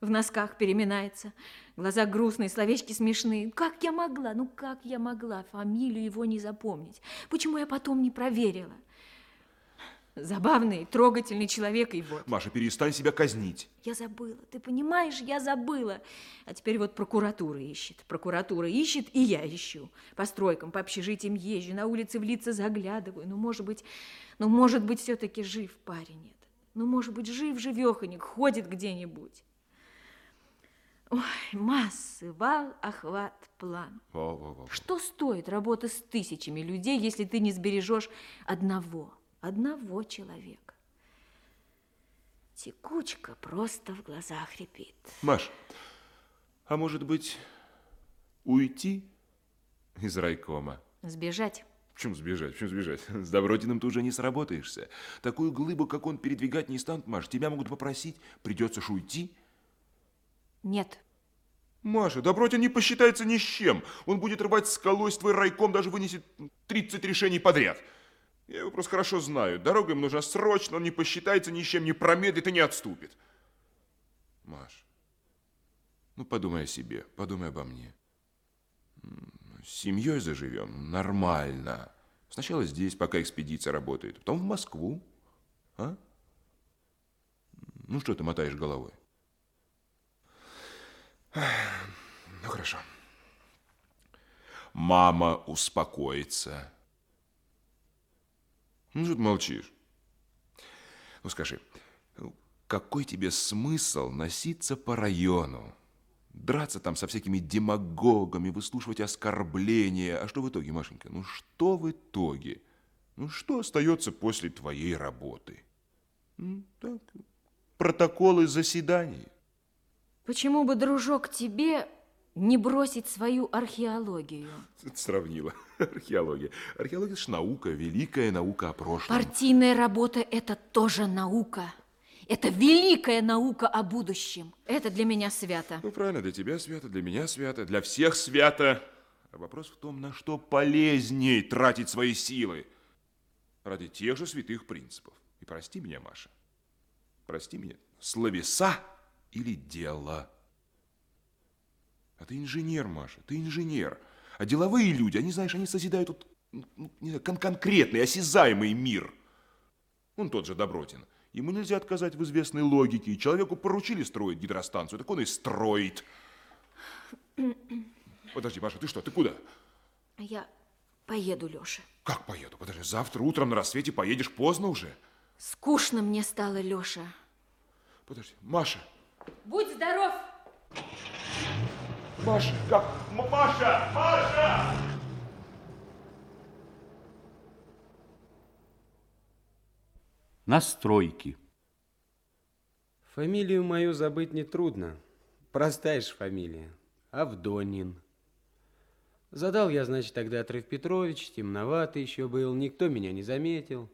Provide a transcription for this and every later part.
В носках переминается, глаза грустные, словечки смешные. Как я могла, ну как я могла фамилию его не запомнить? Почему я потом не проверила? Забавный, трогательный человек и вот. Маша, перестань себя казнить. Я забыла, ты понимаешь, я забыла. А теперь вот прокуратура ищет. Прокуратура ищет, и я ищу. По стройкам, по общежитиям езжу, на улице в лица заглядываю. Ну, может быть, ну, может быть, все-таки жив парень этот. Ну, может быть, жив-живеханик, ходит где-нибудь. Ой, массы, вал, охват, план. Во, во, во. Что стоит работа с тысячами людей, если ты не сбережешь одного? одного человека. Текучка просто в глазах репит. Маш, а может быть, уйти из райкома? Сбежать? В чем сбежать? В чем сбежать? С Добротиным ты уже не сработаешься. Такую глыбу, как он, передвигать не станут, Маш. Тебя могут попросить, придется ж уйти. Нет. Маша, Добротин не посчитается ни с чем. Он будет рвать скалой с твой райком, даже вынесет 30 решений подряд. Я его просто хорошо знаю. Дорога ему нужна срочно, он не посчитается ни с чем, не промедлит и не отступит. Маш, ну подумай о себе, подумай обо мне. С семьей заживем нормально. Сначала здесь, пока экспедиция работает, потом в Москву. А? Ну что ты мотаешь головой? Ну хорошо. Мама успокоится. Ну, что ты молчишь? Ну, скажи, какой тебе смысл носиться по району? Драться там со всякими демагогами, выслушивать оскорбления. А что в итоге, Машенька? Ну, что в итоге? Ну, что остается после твоей работы? Ну, так, протоколы заседаний. Почему бы, дружок, тебе не бросить свою археологию. Ты сравнила. Археология. Археология – это наука, великая наука о прошлом. Партийная работа – это тоже наука. Это великая наука о будущем. Это для меня свято. Ну, правильно, для тебя свято, для меня свято, для всех свято. А вопрос в том, на что полезней тратить свои силы. Ради тех же святых принципов. И прости меня, Маша. Прости меня. Словеса или дело? А ты инженер, Маша, ты инженер. А деловые люди, они, знаешь, они созидают тут ну, не знаю, кон конкретный, осязаемый мир. Он тот же Добротин. Ему нельзя отказать в известной логике. Человеку поручили строить гидростанцию, так он и строит. Подожди, Маша, ты что, ты куда? Я поеду, Леша. Как поеду? Подожди, завтра утром на рассвете поедешь поздно уже. Скучно мне стало, Леша. Подожди, Маша. Будь здоров! Маша, как? Маша! Маша! Настройки. Фамилию мою забыть нетрудно. Простая же фамилия. Авдонин. Задал я, значит, тогда Треф Петрович, темноватый еще был, никто меня не заметил.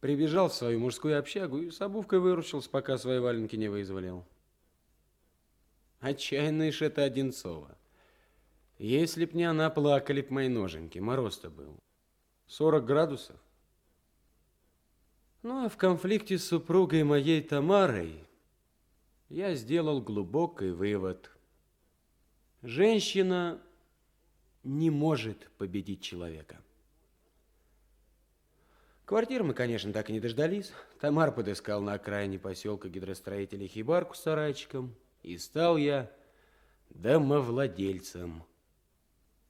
Прибежал в свою мужскую общагу и с обувкой выручился, пока свои валенки не вызволил. Отчаянная ж это Одинцова. Если б не она, плакали б мои ноженьки. Мороз-то был. 40 градусов. Ну, а в конфликте с супругой моей Тамарой я сделал глубокий вывод. Женщина не может победить человека. Квартиры мы, конечно, так и не дождались. Тамар подыскал на окраине поселка гидростроителей хибарку с сарайчиком – и стал я домовладельцем.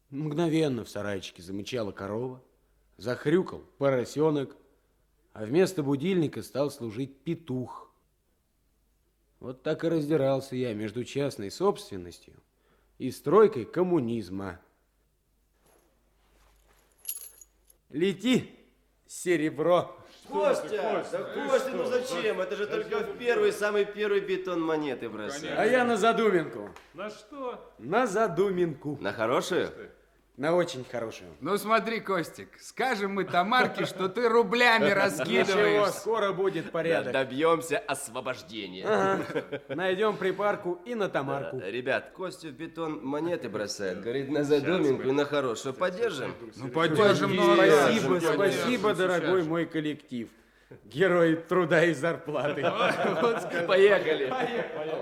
Мгновенно в сарайчике замычала корова, захрюкал поросенок, а вместо будильника стал служить петух. Вот так и раздирался я между частной собственностью и стройкой коммунизма. Лети, серебро! Костя, да Костя, ну зачем? Это же только в первый, самый первый бетон монеты бросали. А я на задуминку. На что? На задуминку. На хорошую? На очень хорошую. Ну смотри, Костик, скажем мы Тамарке, что ты рублями Ничего, раскидываешь. скоро будет порядок. Добьемся освобождения. Ага. Найдем припарку и на Тамарку. Ребят, Костя в бетон монеты бросает. Говорит, на задуминку и на хорошую. Поддержим? Ну поддержим, ну Спасибо, поддержим, спасибо, дорогой мой коллектив. Герой труда и зарплаты. Поехали. Поехали.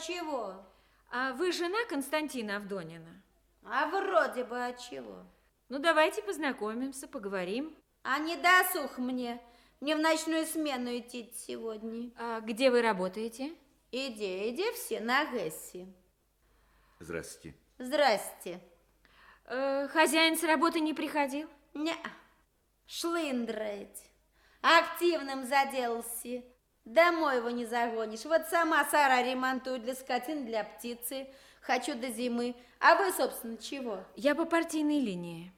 Чего? А вы жена Константина Авдонина? А вроде бы от чего? Ну, давайте познакомимся, поговорим. А не досух мне. Мне в ночную смену идти сегодня. А где вы работаете? Иди, иди все на Гесси. Здравствуйте. Здрасте. Э, хозяин с работы не приходил? Не, шлындрать. Активным заделался. Домой его не загонишь. Вот сама сарай ремонтую для скотин, для птицы. Хочу до зимы. А вы, собственно, чего? Я по партийной линии.